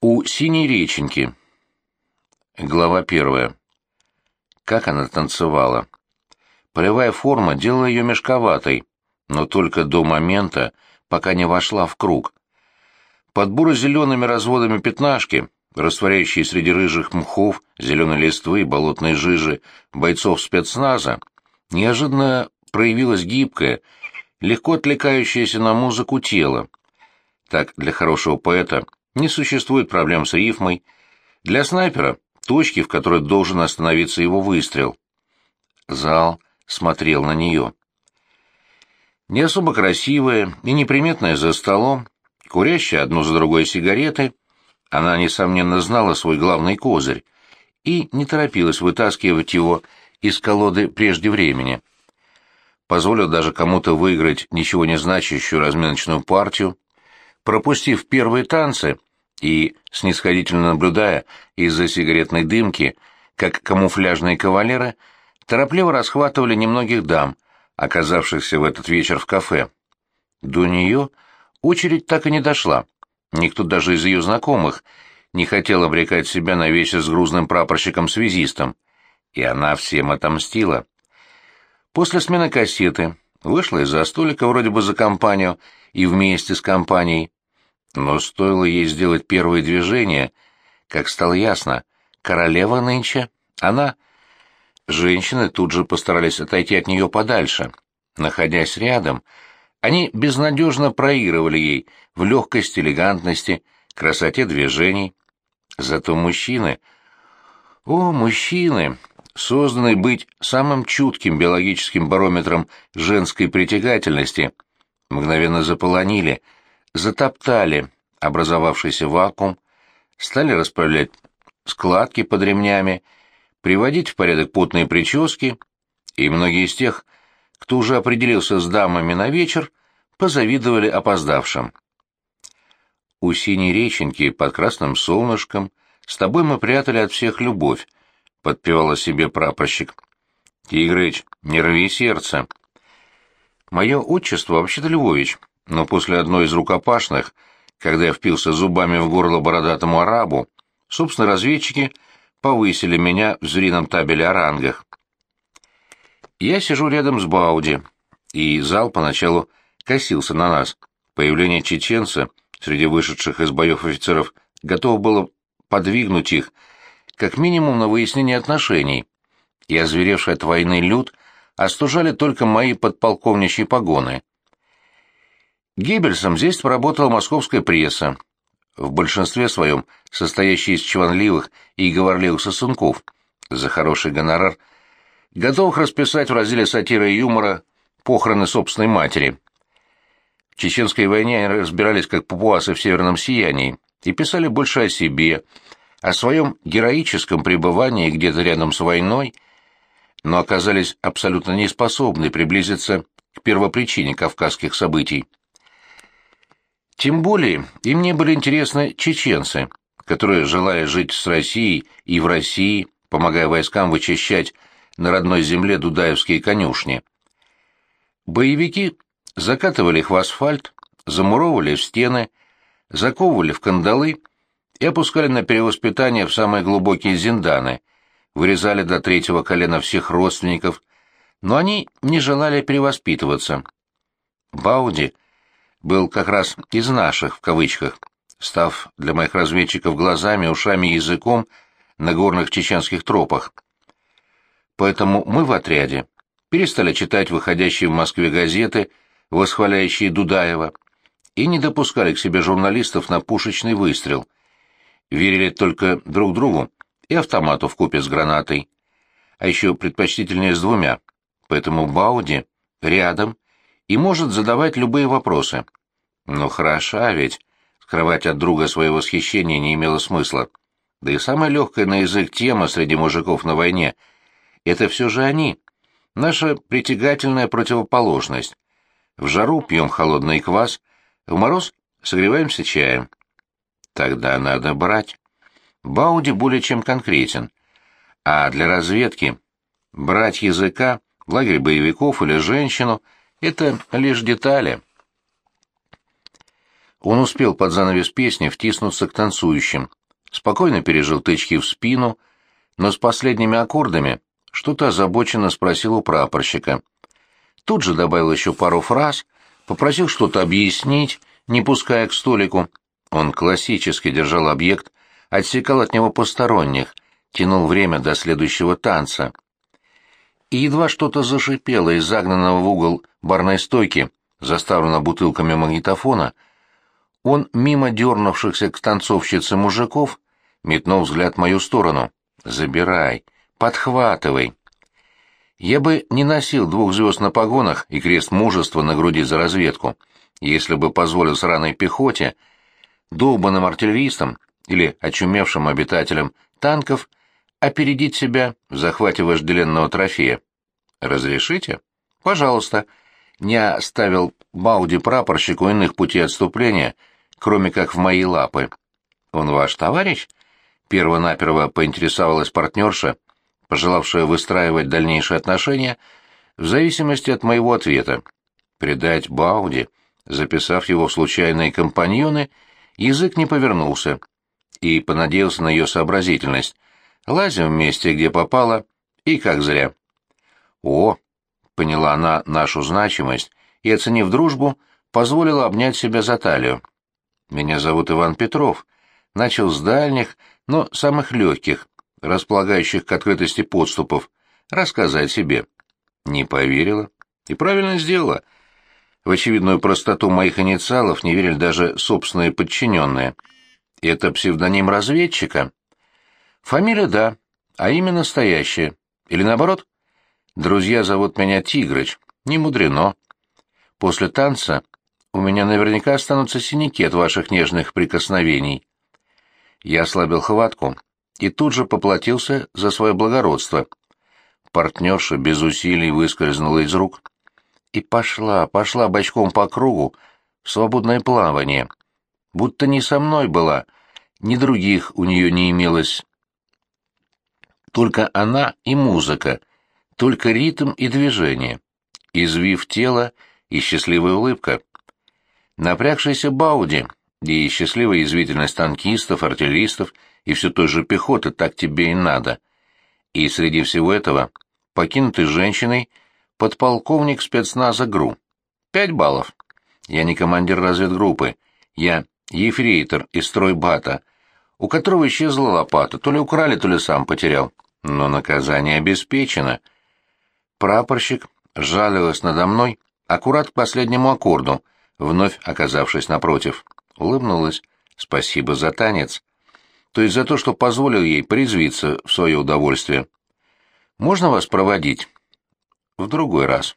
У синей реченьки. Глава первая. Как она танцевала. Полевая форма делала ее мешковатой, но только до момента, пока не вошла в круг. Под буро-зелеными разводами пятнашки, растворяющие среди рыжих мхов, зеленой листвы и болотной жижи бойцов спецназа, неожиданно проявилось гибкое, легко отвлекающееся на музыку тело. Так для хорошего поэта — не существует проблем с рифмой. Для снайпера — точки, в которой должен остановиться его выстрел. Зал смотрел на нее. Не особо красивая и неприметная за столом, курящая одну за другой сигареты, она, несомненно, знала свой главный козырь и не торопилась вытаскивать его из колоды прежде времени. Позволил даже кому-то выиграть ничего не значащую разминочную партию, пропустив первые танцы, и, снисходительно наблюдая из-за сигаретной дымки, как камуфляжные кавалеры торопливо расхватывали немногих дам, оказавшихся в этот вечер в кафе. До нее очередь так и не дошла. Никто даже из ее знакомых не хотел обрекать себя на вечер с грузным прапорщиком-связистом, и она всем отомстила. После смены кассеты вышла из-за столика вроде бы за компанию и вместе с компанией, но стоило ей сделать первые движения, как стало ясно, королева нынче, она... Женщины тут же постарались отойти от нее подальше. Находясь рядом, они безнадежно проигрывали ей в легкости, элегантности, красоте движений. Зато мужчины... О, мужчины, созданные быть самым чутким биологическим барометром женской притягательности, мгновенно заполонили — затоптали образовавшийся вакуум, стали расправлять складки под ремнями, приводить в порядок потные прически, и многие из тех, кто уже определился с дамами на вечер, позавидовали опоздавшим. У синей реченьки под красным солнышком с тобой мы прятали от всех любовь, — подпевала себе прапорщик. Тигрыч, не рви сердце. Мое отчество вообще-то Львович, но после одной из рукопашных, когда я впился зубами в горло бородатому арабу, собственно, разведчики повысили меня в зрином табеле о рангах. Я сижу рядом с Бауди, и зал поначалу косился на нас. Появление чеченца среди вышедших из боев офицеров готово было подвигнуть их, как минимум на выяснение отношений, и озверевший от войны люд остужали только мои подполковничьи погоны. Геббельсом здесь поработала московская пресса, в большинстве своем состоящая из чванливых и говорливых сосунков, за хороший гонорар, готовых расписать в разделе сатиры и юмора похороны собственной матери. В чеченской войне они разбирались как папуасы в северном сиянии и писали больше о себе, о своем героическом пребывании где-то рядом с войной, но оказались абсолютно неспособны приблизиться к первопричине кавказских событий. Тем более им не были интересны чеченцы, которые, желая жить с Россией и в России, помогая войскам вычищать на родной земле дудаевские конюшни. Боевики закатывали их в асфальт, замуровывали в стены, заковывали в кандалы и опускали на перевоспитание в самые глубокие зинданы, вырезали до третьего колена всех родственников, но они не желали перевоспитываться. Бауди — был как раз из наших, в кавычках, став для моих разведчиков глазами, ушами и языком на горных чеченских тропах. Поэтому мы в отряде перестали читать выходящие в Москве газеты, восхваляющие Дудаева, и не допускали к себе журналистов на пушечный выстрел. Верили только друг другу и автомату в купе с гранатой. А еще предпочтительнее с двумя. Поэтому Бауди рядом и может задавать любые вопросы. Но хороша ведь, скрывать от друга свое восхищение не имело смысла. Да и самая легкая на язык тема среди мужиков на войне — это все же они, наша притягательная противоположность. В жару пьем холодный квас, в мороз согреваемся чаем. Тогда надо брать. Бауди более чем конкретен. А для разведки брать языка, лагерь боевиков или женщину — это лишь детали. Он успел под занавес песни втиснуться к танцующим, спокойно пережил тычки в спину, но с последними аккордами что-то озабоченно спросил у прапорщика. Тут же добавил еще пару фраз, попросил что-то объяснить, не пуская к столику. Он классически держал объект, отсекал от него посторонних, тянул время до следующего танца. И едва что-то зашипело из загнанного в угол барной стойки, заставленного бутылками магнитофона, он, мимо дернувшихся к танцовщице мужиков, метнул взгляд в мою сторону. «Забирай, подхватывай». Я бы не носил двух звезд на погонах и крест мужества на груди за разведку, если бы позволил сраной пехоте, долбанным артиллеристам или очумевшим обитателям танков опередить себя в захвате вожделенного трофея. «Разрешите?» «Пожалуйста». Не оставил Бауди прапорщику иных путей отступления, кроме как в мои лапы. «Он ваш товарищ?» Первонаперво поинтересовалась партнерша, пожелавшая выстраивать дальнейшие отношения в зависимости от моего ответа. Предать Бауди, записав его в случайные компаньоны, язык не повернулся и понадеялся на ее сообразительность. Лазим в месте, где попало, и как зря. О, поняла она нашу значимость и, оценив дружбу, позволила обнять себя за талию. Меня зовут Иван Петров. Начал с дальних, но самых легких, располагающих к открытости подступов, рассказать себе. Не поверила. И правильно сделала. В очевидную простоту моих инициалов не верили даже собственные подчиненные. Это псевдоним разведчика? Фамилия — да, а имя настоящее. Или наоборот? Друзья зовут меня Тигрыч. Не мудрено. После танца у меня наверняка останутся синяки от ваших нежных прикосновений. Я ослабил хватку и тут же поплатился за свое благородство. Партнерша без усилий выскользнула из рук и пошла, пошла бочком по кругу в свободное плавание. Будто не со мной была, ни других у нее не имелось. Только она и музыка, только ритм и движение, извив тело и счастливая улыбка. Напрягшийся Бауди и счастливая язвительность танкистов, артиллеристов и все той же пехоты так тебе и надо. И среди всего этого покинутый женщиной подполковник спецназа ГРУ. Пять баллов. Я не командир разведгруппы, я ефрейтор из стройбата, у которого исчезла лопата, то ли украли, то ли сам потерял. Но наказание обеспечено. Прапорщик жалилась надо мной аккурат к последнему аккорду, вновь оказавшись напротив улыбнулась. «Спасибо за танец. То есть за то, что позволил ей призвиться в свое удовольствие. Можно вас проводить?» «В другой раз».